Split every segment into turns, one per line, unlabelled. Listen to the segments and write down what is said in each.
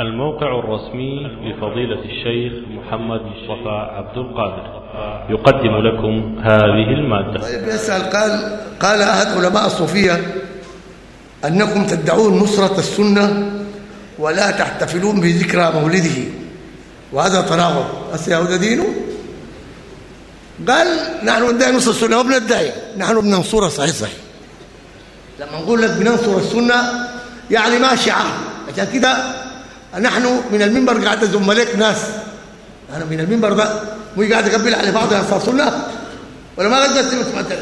الموقع الرسمي لفضيلة الشيخ محمد مصطفى عبد القادر. يقدم لكم هذه المادة.
طيب يسأل قال قال أحد علماء الصوفية أنكم تدعون نصرة السنة ولا تحتفلون بذكرى مولده وهذا تناقض هسه هذا دينه؟ قال نحن ندعي نصر السنة وبندعي نحن بننصرها صحيح صحيح. لما نقول لك بننصر السنة يعني ما شعار. عشان كده نحن من المنبر قاعد زملك ناس. أنا من المنبر ده مو قاعد أقبل على بعض أنصار سنة. ولا ما قد مثلا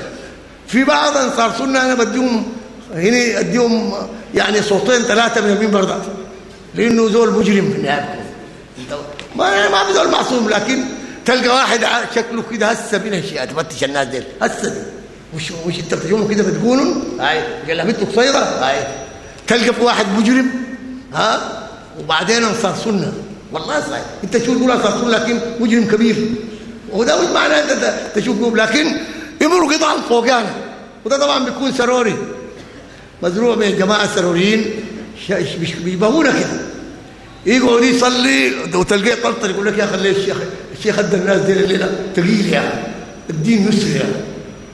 في بعض أنصار سنة أنا بديهم هنا أديهم يعني صوتين ثلاثة من المنبر ده. لأنه زول مجرم في النهايه ما ما في زول معصوم لكن تلقى واحد شكله كده هسه من الشيء تفتش الناس دي هسه. دي مش مش انت بتجون كده بتقولوا هاي قلبته قصيره هاي. تلقى في واحد مجرم. ها؟ وبعدين انصار سنة. والله صحيح. انت تشوف تقول سنة لكن مجرم كبير. وده مش معناه انت تشوف لكن يمر قطعا فوقانا وده طبعا بيكون سروري. مزروع من الجماعه السروريين بيبهونا كده يقعد يصلي وتلقاه طلطل يقول لك يا أخي الشيخ الشيخ أدى الناس دي الليلة ثقيل يا أخي الدين يسر يا أخي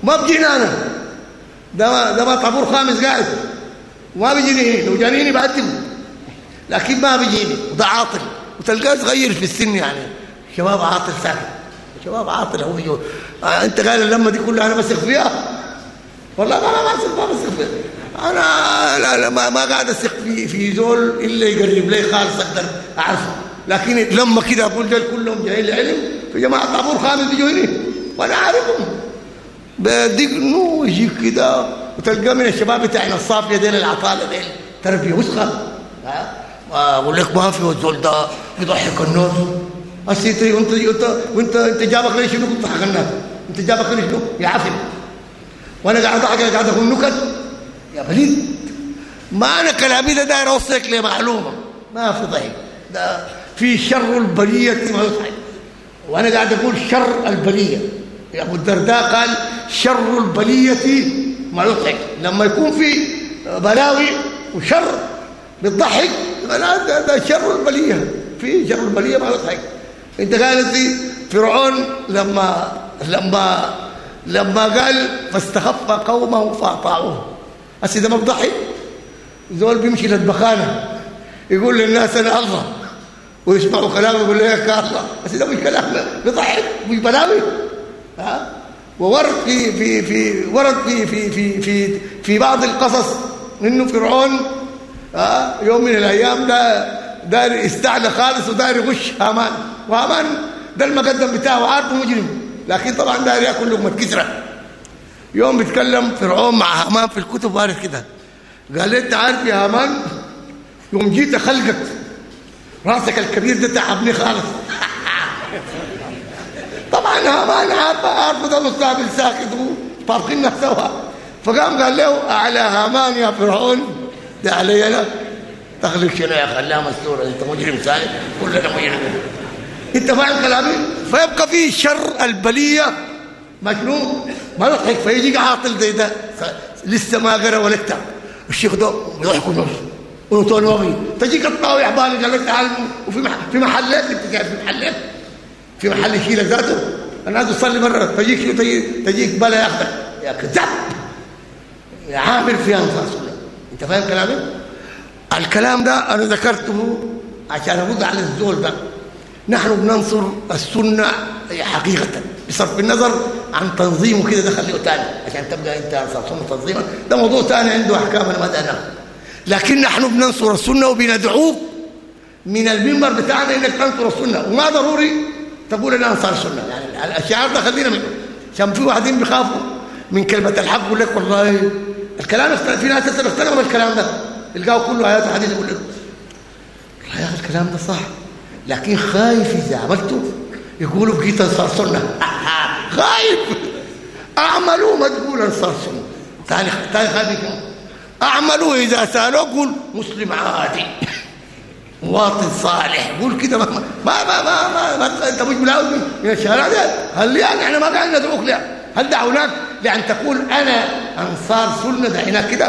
ما بجينا أنا. ده ده ما طابور خامس قاعد. وما بيجيني. لو جانيني بعدم لكن ما بيجيني وده عاطل. وتلقاه صغير في السن يعني. شباب عاطل ساكت. شباب عاطل هو بيجو آه انت قال اللمة دي كلها أنا بثق فيها؟ والله ما ما بثق ما بثق فيها. أنا لا لا ما, ما قاعد أثق في في زول إلا يقرب لي خالص أقدر أعرفه. لكن لما كده أقول دول كلهم جايين العلم في جماعة طابور خامس بيجوا هنا وأنا عارفهم بدقنه يجيك كده وتلقاه من الشباب بتاعنا الصافية ديل العطالة ديل. تربية وسخة. ها؟ أقول لك ما في الزول ده بيضحك الناس. اسيتي وانت وانت وانت أنت جابك ليش شنو بتضحك الناس؟ أنت جابك ليش شنو يا عفن وأنا قاعد اضحك قاعد أقول نكت يا بليد. ما أنا كلامي ده داير أوصلك لمعلومة. ما في ضحك. ده في شر البرية ما يضحك وأنا قاعد أقول شر البرية. أبو الدرداء قال شر البليه ما يضحك لما يكون في بلاوي وشر ده, ده شر البليه في شر البليه ما يضحك أنت قالت لي فرعون لما لما لما قال فاستخف قومه فأطاعوه. هسه ده ما بضحك زول بيمشي للبخانة يقول للناس أنا الله ويسمعوا كلامه يقول لك الله. هسه ده مش كلام بيضحك مش بلاوي. ها؟ وورد في في في ورد في في في في في بعض القصص إنه فرعون ها؟ يوم من الأيام ده داير استعلى خالص وداير يغش هامان. وهامان ده المقدم بتاعه عارفه مجرم. لكن طبعا داير يأكل لقمة كسرة. يوم بيتكلم فرعون مع هامان في الكتب وارد كده. قال أنت عارف يا هامان يوم جيت اخلقك رأسك الكبير ده تعبني خالص. طبعا هامان عارفه عارفه ده مستقبل ساكت وطابخين سوا فقام قال له أعلى هامان يا فرعون. ده علي أنا تخلق شنو يا خلاه مستور أنت مجرم ثاني كلنا مجرم. أنت فاهم كلامي؟ فيبقى فيه شر البلية. مجنون ما يضحك فيجي عاطل زي ده. لسه ما قرأ ولا كتاب. الشيخ ده يضحك ونص وتون وغي تجيك الطاوي حبالي قال لك تعال. وفي محل في محلات أنت قاعد في محلات. في محل يشيلك ذاته. الناس تصلي مرة. تجيك تجيك بلا ياخذك يا كذاب يا عامل في انصار انت فاهم كلامي؟ الكلام ده أنا ذكرته عشان ارد على الزول ده. نحن بننصر السنة حقيقة بصرف النظر عن تنظيمه كده ده خليه ثاني عشان تبقى انت انصار سنه تنظيما ده موضوع ثاني عنده أحكام أنا ما أدري لكن نحن بننصر السنة وبندعوك من المنبر بتاعنا إنك تنصر السنة. وما ضروري تقول أنا انصار السنة. يعني الشعار ده خلينا منه. عشان في واحدين بيخافوا من كلمة الحق يقول لك والله الكلام اختلف في ناس اختلفوا بالكلام ده. يلقاوا كله آيات وحديث يقول لك يا أخي الكلام ده صح. لكن خايف إذا عملته يقولوا بقيت أنصار سنة. خايف. أعملوا ما تقول أنصار سنة. ثاني ثاني خايف أعملوا إذا سألوا قول مسلم عادي. مواطن صالح. قول كده ما ما ما ما, ما, ما أنت مش ملاوي من الشهادات هل يعني إحنا ما قاعدين ندعوك لها هل دعوناك لأن تقول أنا أنصار سنة دعيناك كده؟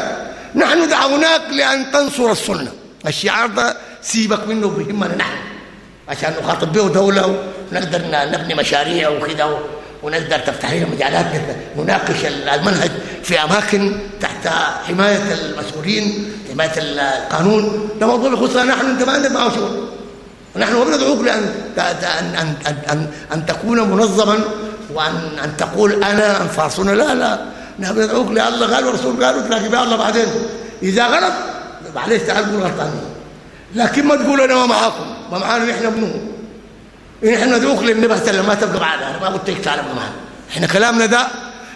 نحن دعوناك لأن تنصر السنة. الشعار ده سيبك منه بيهمنا نحن. عشان نخاطب به دولة ونقدر نبني مشاريع وكده ونقدر تفتح لنا مجالات نناقش المنهج في أماكن تحت حماية المسؤولين حماية القانون. ده موضوع يخصنا نحن أنت ما عندك معه شغل. ونحن بندعوك لأن أن, أن, أن, أن تكون منظما وان أن تقول أنا انفاصنا لا لا. نحن بندعوك لله قال والرسول قالوا تلاقي بها الله بعدين. إذا غلط معلش تعال قول غلطانين لكن ما تقول أنا ما معاكم. ما معانا نحن منو إحنا ندعوك للنبي صلى الله عليه وسلم ما تبقى معنا أنا ما قلت لك تعال معنا إحنا كلامنا ده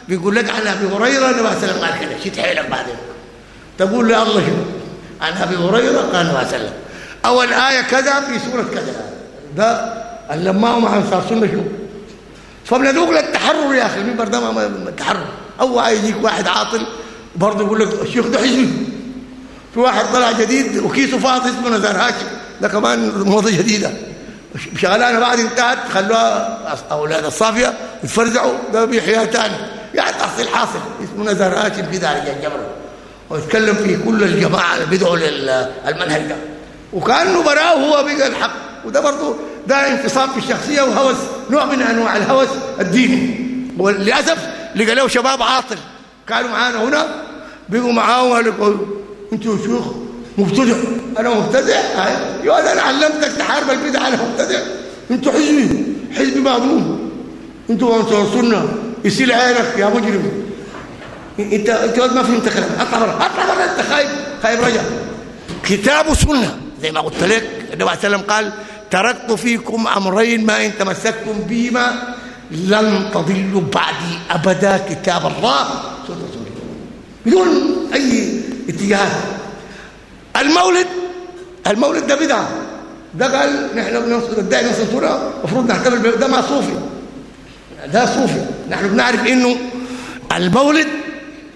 بيقول لك عن أبي هريرة النبي صلى الله عليه وسلم قال شيت حيلك بعدين. تقول لي الله شنو؟ عن أبي هريرة قال النبي صلى الله عليه وسلم أول آية كذا في سورة كذا. ده اللما هم عن سنه شنو؟ فبندعوك للتحرر يا أخي المنبر ده التحرر اول يجيك واحد عاطل برضه يقول لك الشيخ ده حزبي في واحد طلع جديد وكيسه فاضي اسمه نزار هاشم. ده كمان موضه جديده شغلانة بعد انتهت خلوها أولاد الصافية يتفرزعوا ده بيحياها ثاني يعني تحصيل حاصل. اسمه نزار هاشم كده على الجبل ويتكلم في كل الجماعة اللي بيدعوا للمنهج ده. وكأنه براه هو بقى الحق وده برضه ده انفصام في الشخصية وهوس. نوع من أنواع الهوس الديني. وللأسف لقى له شباب عاطل. كانوا معانا هنا بقوا معاه قالوا أنتوا شيوخ مبتدع. أنا مبتدع؟ يا أنا علمتك تحارب البدع أنا مبتدع. أنتوا حزبي حزبي مغموم أنتوا انصار السنة يسيل عينك يا مجرم. أنت أنت ما فهمت كلام. أطلع برا أطلع برا أنت خايب خايب رجع. كتاب وسنة. زي ما قلت لك النبي عليه وسلم قال تركت فيكم أمرين ما إن تمسكتم بهما لن تضلوا بعدي أبدا كتاب الله بدون أي اتجاه. المولد المولد ده بدعة. ده قال نحن بننصر الداعي صوره المفروض نعتبر ده ما صوفي. ده صوفي. نحن بنعرف إنه المولد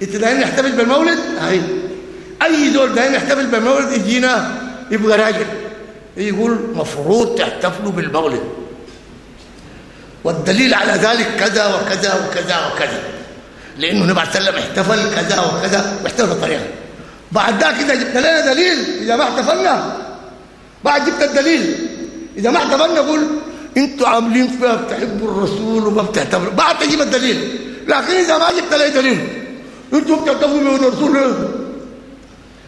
انت دايما نحتفل بالمولد اي أي دول دايما نحتفل بالمولد يجينا يبقى راجل. يقول مفروض تحتفلوا بالمولد والدليل على ذلك كذا وكذا وكذا وكذا. لأنه النبي عليه وسلم احتفل كذا وكذا واحتفل بطريقة. بعد ذاك إذا جبت لنا دليل إذا ما احتفلنا. بعد جبت الدليل إذا ما احتفلنا قول أنتوا عاملين فيها بتحبوا الرسول وما بتحتفلوا بعد تجيب الدليل. لكن إذا ما جبت لي دليل أنتوا بتحتفلوا بالرسول.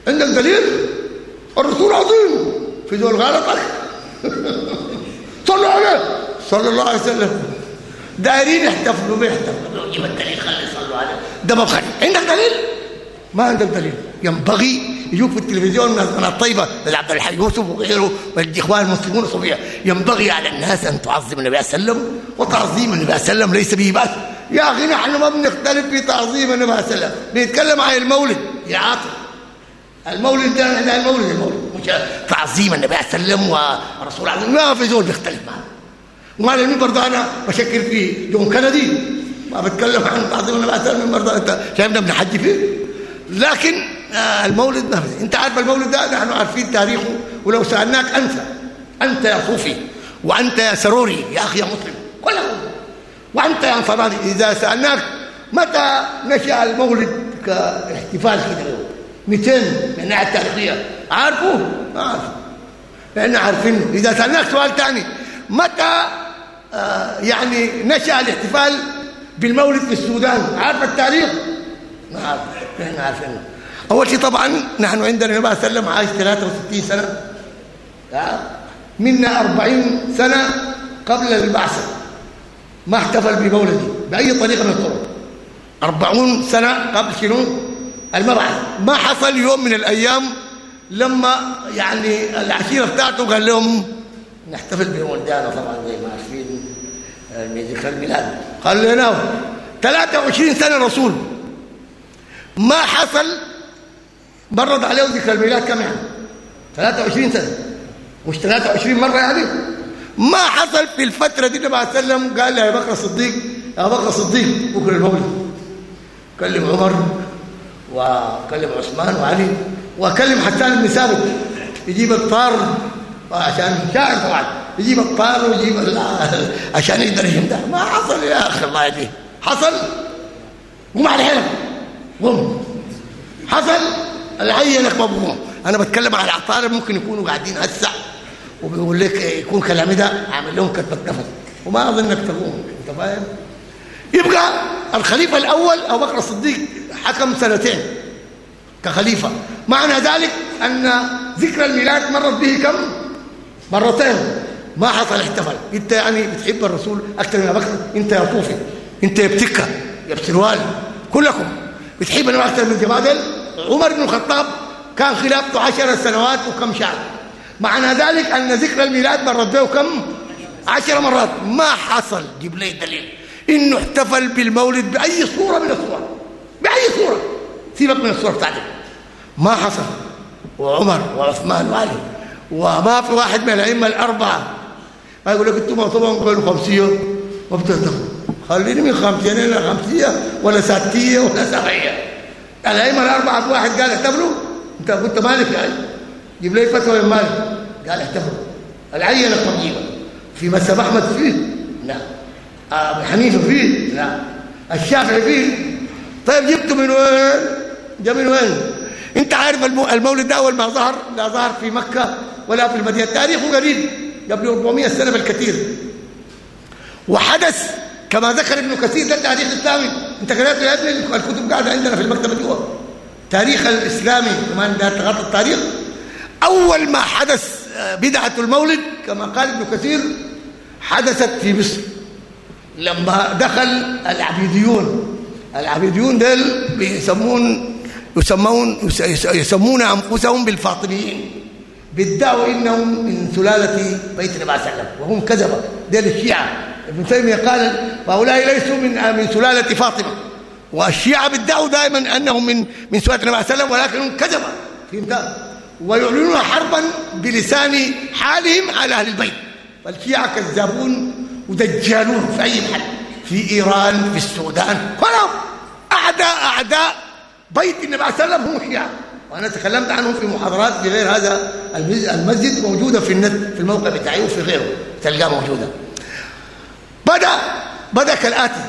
عندك دليل الرسول عظيم. في ذو غلطك صلوا عليه صلى الله عليه وسلم. دايرين يحتفلوا بيحتفلوا جيب الدليل؟ خلي يصلوا عليه ده ما خلي عندك دليل؟ ما عندك دليل. ينبغي يجوك في التلفزيون من الطيبة عبد الحي يوسف وغيره والإخوان المسلمون الصوفيه ينبغي على الناس أن تعظم النبي صلى الله عليه وسلم وتعظيم النبي صلى الله عليه وسلم ليس به بأس. يا أخي نحن ما بنختلف في تعظيم النبي صلى الله عليه وسلم. بنتكلم عن المولد. يا عاطف. المولد ده المولد المولد. تعظيم النبي الله عليه وسلم والرسول عليه ما في زول بيختلف معه. وعلى المنبر ده أنا بشكر فيه جون كندي. ما بتكلم عن تعظيم النبي الله عليه المنبر ده أنت شايفنا بنحج فيه. لكن آه المولد ما أنت عارف المولد ده نحن عارفين تاريخه. ولو سألناك أنت أنت يا صوفي وأنت يا سروري يا أخي يا مسلم كلهم وأنت يا انصاري إذا سألناك متى نشأ المولد كاحتفال كده؟ 200 من الناحية التاريخية. عارفوه؟ ما عارف إحنا عارفينه. إذا سألناك سؤال ثاني متى آه يعني نشأ الاحتفال بالمولد في السودان؟ عارف التاريخ؟ ما عارف. إحنا عارفينه. أول شيء طبعا نحن عندنا النبي صلى الله عليه وسلم عايش 63 سنه منا 40 سنة قبل البعثة. ما احتفل بمولده. بأي طريقة من الطرق. 40 سنة قبل شنو؟ المبعث. ما حصل يوم من الأيام لما يعني العشيرة بتاعته قال لهم نحتفل بمولدنا طبعا زي ما عارفين ذكرى الميلاد قال لنا 23 سنة رسول. ما حصل مرض عليه ذكرى الميلاد كم يعني؟ 23 سنة. مش 23 مرة يعني؟ ما حصل في الفترة دي النبي عليه وسلم قال يا بكر الصديق يا بكر الصديق بكره المولد كلم عمر وكلم عثمان وعلي. وكلم حسان بن ثابت يجيب الطار عشان شاعر طبعا يجيب الطار ويجيب عشان يقدر يمدح ما حصل يا أخي الله يهديه. حصل؟ قوم على حيلك قوم حصل؟ العينك مبغوم أنا بتكلم على العطارة ممكن يكونوا قاعدين هسه وبيقول لك يكون كلامي ده عامل لهم كتبه نفس وما أظنك تقوم. أنت فاهم؟ يبقى الخليفة الأول أبو بكر الصديق حكم سنتين. كخليفة. معنى ذلك أن ذكرى الميلاد مرت به كم؟ مرتين. ما حصل احتفل. إنت يعني بتحب الرسول أكثر من ابو بكر؟ إنت يا طوفي. إنت يا بتكة يا بسروال كلكم بتحب أنا أكثر من جماعة عمر بن الخطاب كان خلافته عشر سنوات وكم شهر معنى ذلك أن ذكرى الميلاد مرت به كم؟ عشر مرات. ما حصل. جيب لي دليل. إنه احتفل بالمولد بأي صورة من الصور. بأي صورة. سيبك من الصورة بتاعتك. ما حصل. وعمر وعثمان وعلي. وما في واحد من الأئمة الأربعة. ما يقول لك أنتم طبعا قالوا خمسيه ما بتهتموا خليني من خمسيه إلى خمسيه ولا ساتيه ولا سبعيه الأئمة الأربعة واحد قال احتفلوا انت كنت مالك يعني جيب لي فتوى من مالك. قال احتفلوا العينه طيبه في مذهب أحمد فيه؟ لا أبو حنيفة فيه؟ لا الشافعي فيه؟ طيب جبته من وين؟ جاء من وين؟ انت عارف المولد ده اول ما ظهر لا ظهر في مكة ولا في المدينة. تاريخه قريب قبل 400 سنة بالكثير. وحدث كما ذكر ابن كثير ده التاريخ الاسلامي انت قرأت يا ابني؟ الكتب قاعدة عندنا في المكتبة جوا تاريخ الإسلامي كمان ده تغطي التاريخ. أول ما حدث بدعة المولد كما قال ابن كثير حدثت في مصر. لما دخل العبيديون. العبيديون دول بيسمون يسمون يسمون أنفسهم بالفاطميين بيدعوا إنهم من سلاله بيت النبي صلى الله عليه وسلم وهم كذبة. دول الشيعة. ابن تيمية قال هؤلاء ليسوا من من سلاله فاطمة. والشيعة بيدعوا دائما أنهم من من سلاله النبي صلى الله عليه وسلم ولكنهم كذبة. فهمت ويعلنون حربا بلسان حالهم على أهل البيت. فالشيعة كذابون ودجالون في أي محل؟ في إيران في السودان. كلهم اعداء أعداء بيت النبي عليه وسلم هم الشيعه وأنا تكلمت عنهم في محاضرات في غير هذا المسجد موجودة في النت في الموقع بتاعي وفي غيره تلقاها موجودة. بدا بدأ كالآتي.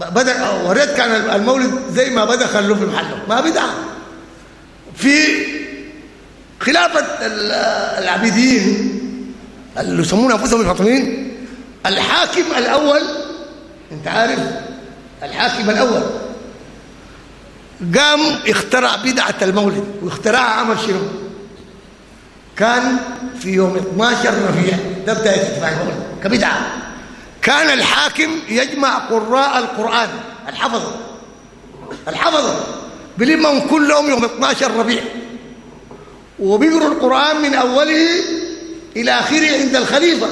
بدأ وريت كان المولد زي ما بدأ خلوه في محله. ما بدعه في خلافة العبيديين اللي يسمون أنفسهم الفاطميين الحاكم الأول أنت عارف الحاكم الأول. قام اخترع بدعة المولد واخترعها عمل شنو؟ كان في يوم 12 ربيع. ده بداية اتباع المولد كبدعة. كان الحاكم يجمع قراء القرآن. الحفظه الحفظه بلمهم كلهم يوم 12 ربيع. وبيقروا القرآن من أوله إلى آخره عند الخليفة.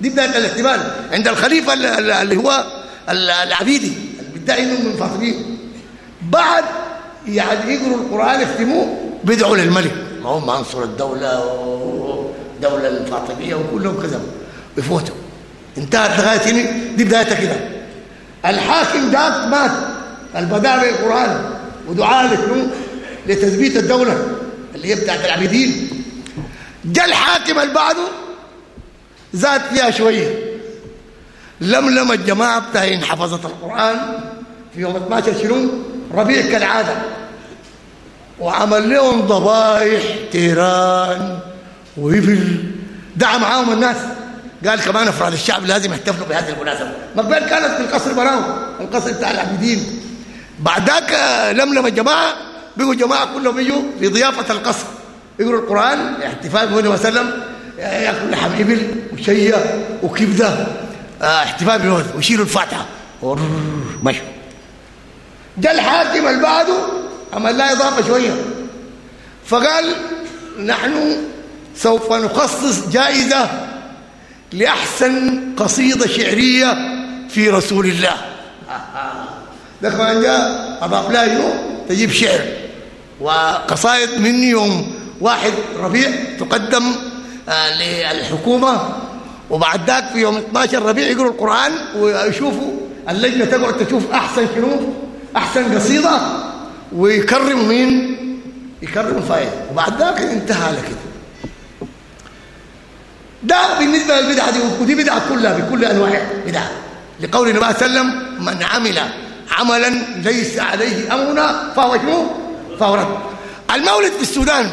دي بداية الاحتمال. عند الخليفة اللي هو العبيدي. اللي بيدعي من فاطمين بعد يعني يقروا القرآن يختموه بيدعوا للملك. ما هم عنصر الدولة والدولة الفاطمية وكلهم كذا بيفوتوا انتهت لغاية هنا دي بدايتها كده. الحاكم ذاك مات. البداء بالقرآن ودعاء لتثبيت الدولة اللي هي بتاعت العبيدين جاء الحاكم اللي بعده زاد فيها شوية. لملم الجماعة بتاعين حفظت القرآن في يوم 12 شنو؟ ربيع كالعادة. وعمل لهم ضبايح تيران ويفل دعا معاهم الناس. قال كمان افراد الشعب لازم يحتفلوا بهذه المناسبة. مقبل كانت في القصر براو القصر بتاع العبيدين بعد ذاك لملم الجماعه بيجوا جماعة كلهم يجوا في ضيافة القصر. يقروا القرآن احتفال بالنبي وسلم. يأكلوا لحم إبل وشية وكبدة. احتفال بالمولد ويشيلوا الفاتحة. مشوا. جاء الحاكم اللي بعده عمل لها اضافه شوية. فقال نحن سوف نخصص جائزة لأحسن قصيدة شعرية في رسول الله. ده كمان جاء اضاف لها تجيب شعر. وقصائد من يوم واحد ربيع تقدم آه للحكومة. وبعد ذاك في يوم 12 ربيع يقروا القرآن ويشوفوا اللجنة تقعد تشوف أحسن شنو؟ أحسن قصيدة. ويكرموا مين؟ يكرموا فايد وبعد ذاك انتهى على كده ده بالنسبة للبدعة دي ودي بدعة كلها بكل أنواعها. بدعة لقول النبي صلى الله عليه وسلم من عمل عملا ليس عليه أمرنا فهو شنو فهو رد. المولد في السودان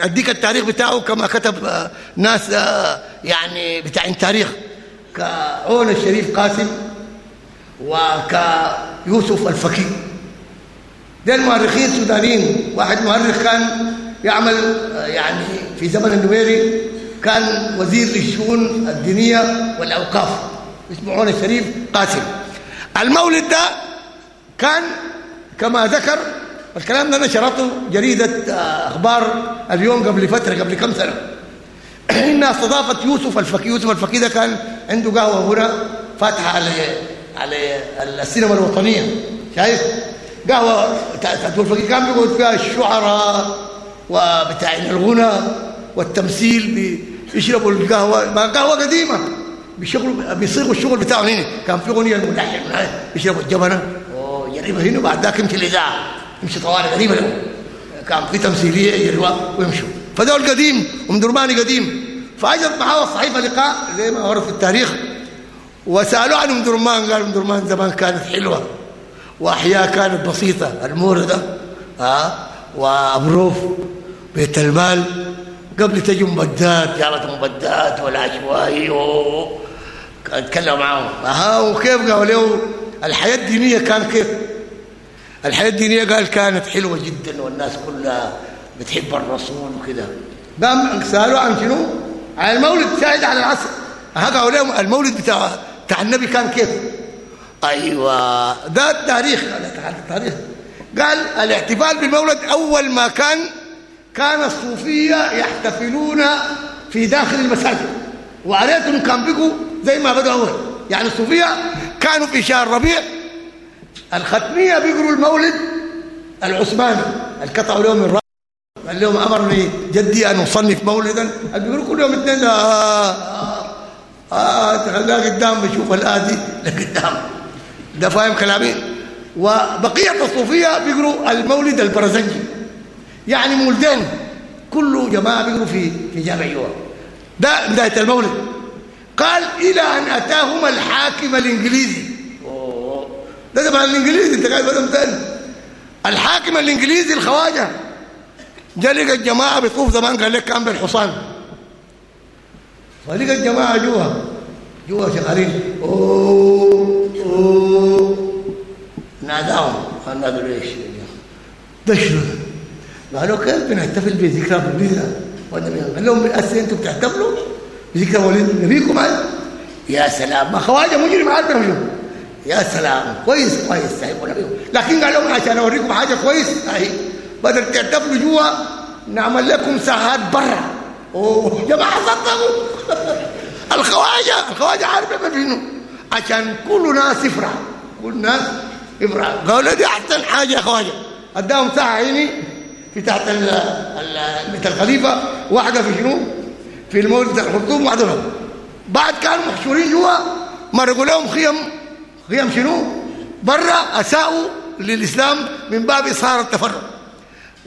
أديك التاريخ بتاعه كما كتب آه، ناس آه، يعني بتاع تاريخ كعون الشريف قاسم وكيوسف الفكي ده المؤرخين السودانيين واحد مؤرخ كان يعمل يعني في زمن النميري كان وزير للشؤون الدينية والأوقاف. اسمه عون الشريف قاسم. المولد ده كان كما ذكر الكلام ده نشرته جريدة آه، أخبار اليوم قبل فترة قبل كم سنة. انها استضافت يوسف الفكي يوسف الفكي ده كان عنده قهوة هنا فاتحة على على السينما الوطنية. شايف؟ قهوة تاعت الفكي كان بيقعد فيها الشعراء وبتاع الغنى والتمثيل بيشربوا القهوة. ما قهوة قديمة. بيشغلوا بيصيغوا الشغل بتاعهم هنا. كان في أغنية الملحن يشربوا الجبنة. ويريبها هنا وبعد ذاك يمشي الاذاعه يمشي غريبة. له كان في تمثيلية يجروا ويمشوا. فدول قديم ومدرماني قديم. فاجت معاه الصحيفه لقاء زي ما ورد في التاريخ. وسالوه عن ام درمان قال ام درمان زمان كانت حلوة وأحياء كانت بسيطة الموردة ها آه وأبروف بيت المال. قبل تجي مبدات جارة مبدات والعشوائي أتكلم معاهم ها وكيف قالوا له؟ الحياة الدينية كان كيف؟ الحياة الدينية قال كانت حلوة جدا والناس كلها بتحب الرسول وكده. قام سألوا عن شنو؟ عن المولد شاهد على العصر. لهم المولد بتاع بتاع النبي كان كيف؟ أيوه. ده التاريخ التاريخ قال الاحتفال بالمولد أول ما كان كان الصوفية يحتفلون في داخل المساجد. وعليتهم كان بقوا زي ما بدأوا. اول يعني الصوفية كانوا في شهر ربيع. الختمية بيقروا المولد العثماني القطعوا لهم الرأي قال لهم أمرني جدي أن أصنف مولدا. بيقولوا كل يوم اثنين. آه آه تخليها قدام بشوف الاتي لقدام ده فاهم كلامي؟ وبقية الصوفية بيقروا المولد البرزنجي. يعني مولدين كله جماعة بيقروا في في جامع يوم ده بداية المولد. قال إلى أن أتاهما الحاكم الإنجليزي. ده طبعا الإنجليزي أنت قاعد بدل ثاني الحاكم الإنجليزي الخواجة. جاء لقى الجماعة بيطوف زمان قال لك كان بالحصان. فلقى الجماعه جوا جوا شغالين اوه اوه ناداهم نادوا ليش شنو قالوا كيف بنحتفل بذكرى مولدنا قال لهم بالاساس أنتم بتحتفلوا بذكرى مولد نبيكم يا سلام ما خواجه مجرم عارف شنو يا سلام كويس كويس صحيح ونبيكم لكن قال لهم عشان اوريكم حاجة كويس اهي بدل تعتبروا جوا نعمل لكم ساعات برا جماعة صدقوا الخواجة الخواجة عارفة شنو؟ عشان كل ناس يفرح كل ناس يفرح قالوا دي أحسن حاجة يا خواجة. أداهم ساعة عيني في تحت بيت الخليفة. واحدة في شنو؟ في المولد الخرطوم واحدة بعد كانوا محشورين جوا مرقوا لهم خيم. خيم شنو؟ برا أساءوا للإسلام من باب اظهار التفرق.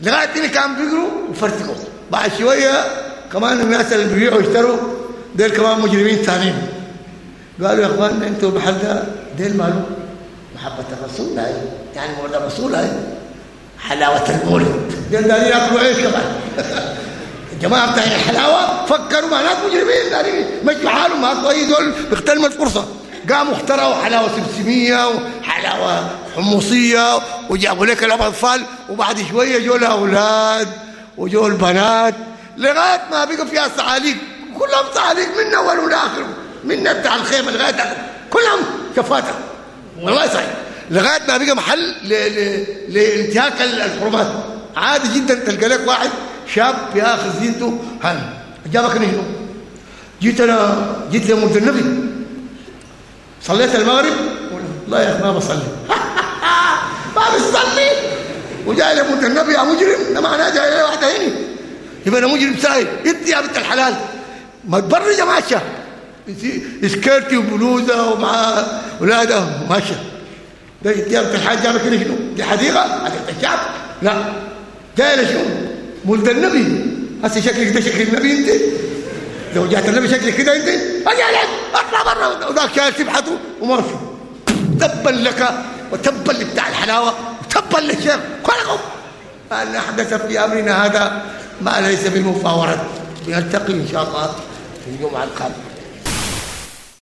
لغاية اللي كان بيقروا وفرتكوا بعد شوية كمان الناس اللي بيبيعوا ويشتروا دول كمان مجرمين ثانيين. قالوا يا اخوان أنتوا المحل ده ديل ماله محبة الرسول هاي يعني مولد الرسول هاي حلاوة المولد. دول دارين يأكلوا عيش كمان. الجماعه بتاع الحلاوه فكروا مع ناس مجرمين دارين مشوا حالهم ما كويس دول بيغتنموا الفرصة. قاموا اخترعوا حلاوة سمسمية وحلاوة حمصية وجابوا لك الأطفال. وبعد شوية جو الأولاد وجو البنات. لغاية ما بقى فيها صعاليق. كلهم صعاليق من أول لاخر من بتاع الخيمة لغاية كلهم شفاته والله صحيح. لغاية ما بقى محل لانتهاك الحرمات. عادي جدا تلقى لك واحد شاب في اخر زينته. هن جابك شنو جيت أنا جيت لمولد النبي. صليت المغرب؟ لا يا أخي ما بصلي. ما بصلي. وجاي لمولد النبي يا مجرم. ده معناه جاي واحدة هنا. يبقى أنا مجرم ساي انت يا بنت الحلال. ما تبرج ماشيه skirt وبلوزة ومع اولادها ماشيه ده يا بنت الحاج جابك هنا شنو؟ دي حديقة؟ حديقة الشعب؟ لا. جاي شنو؟ مولد النبي. هسه شكلك ده شكل النبي انت. لو جات النبي شكلك كده انت. أجي عليك. أطلع برا. وذاك شايل تبحثه وما في. تبا لك وتبا لبتاع الحلاوة. وتبا للشيخ. كلكم. ان احدث في أمرنا هذا. ما ليس بمفاورة نلتقي إن شاء الله في الجمعة القادمة